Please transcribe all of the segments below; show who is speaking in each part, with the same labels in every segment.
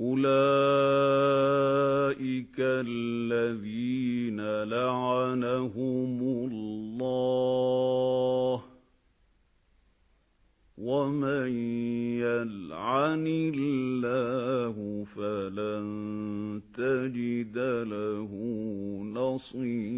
Speaker 1: أُولَئِكَ الَّذِينَ لَعَنَهُمُ اللَّهُ وَمَن يَلْعَنِ اللَّهُ فَلَن تَجِدَ لَهُ نَصِيرًا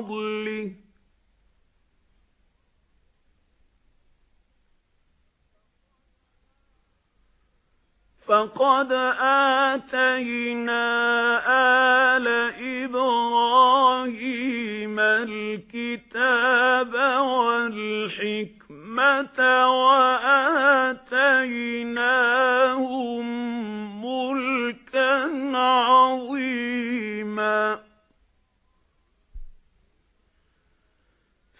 Speaker 1: فَضْلِهِ. فَقَدْ آتَيْنَا آلَ إِبْرَاهِيمَ الْكِتَابَ وَالْحِكْمَةَ وَآتَيْنَاهُم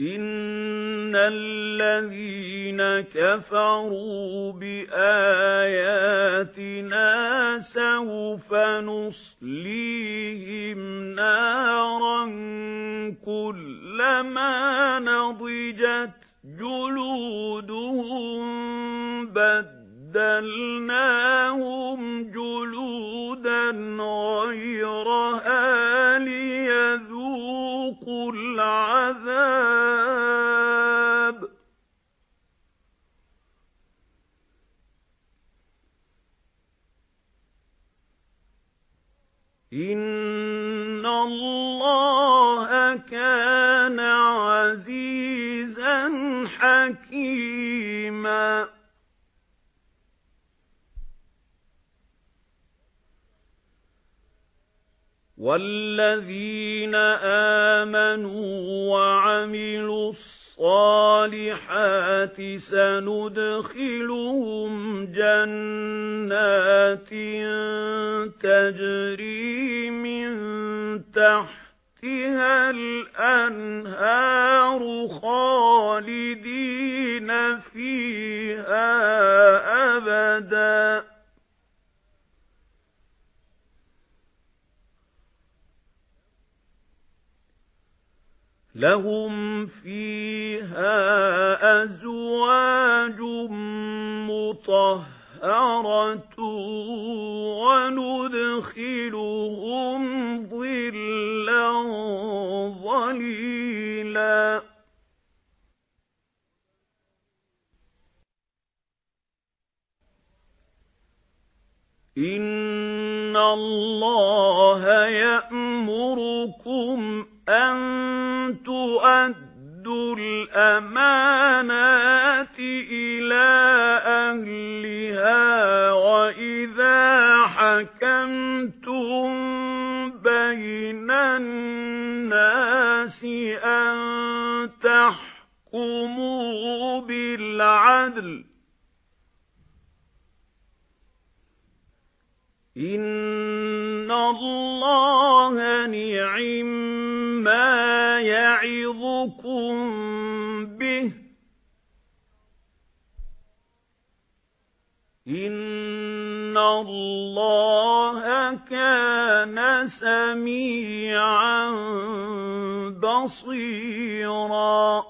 Speaker 1: إِنَّ الَّذِينَ كَفَرُوا بِآيَاتِنَا سَوْفَ نُصْلِيهِمْ نَارًا كُلَّمَا نَضِجَتْ جُلُودُهُم بَدَّلْنَاهُمْ جُلُودًا غَيْرَهَا اللَّهَ كَانَ عَزِيزًا حَكِيمًا. وَالَّذِينَ آمَنُوا وَعَمِلُوا الصَّالِحَاتِ سَنُدْخِلُهُمْ جَنَّاتٍ تَجْرِي مِن تَحْتِهَا الْأَنْهَارُ خَالِدِينَ فِيهَا أَبَدًا. لَهُمْ فِيهَا أَزْوَاجٌ مُطَهَّرَةٌ وَنُدْخِلُهُمْ إِنَّ اللَّهَ يَأْمُرُكُمْ أَن تُؤَدُّوا الْأَمَانَاتِ إِلَى أَهْلِهَا وَإِذَا حَكَمْتُم بَيْنَ النَّاسِ أَن تَحْكُمُوا بِالْعَدْلِ إِنَّ اللَّهَ نِعِمَّا يَعِظُكُم بِهِ إِنَّ اللَّهَ كَانَ سَمِيعًا بَصِيرًا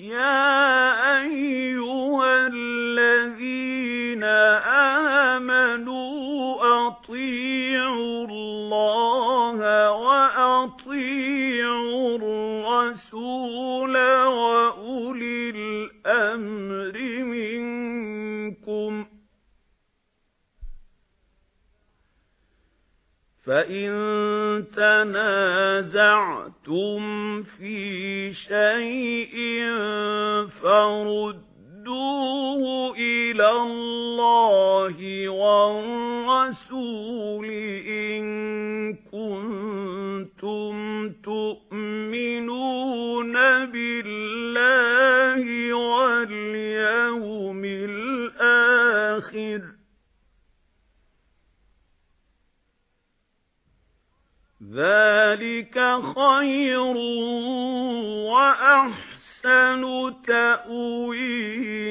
Speaker 1: يَا فَإِن تَنَازَعْتُمْ فِي شَيْءٍ فَرُدُّوهُ إِلَى اللَّهِ وَالرَّسُولِ ذَلِكَ خَيْرٌ وَأَحْسَنُ تَأْوِيلًا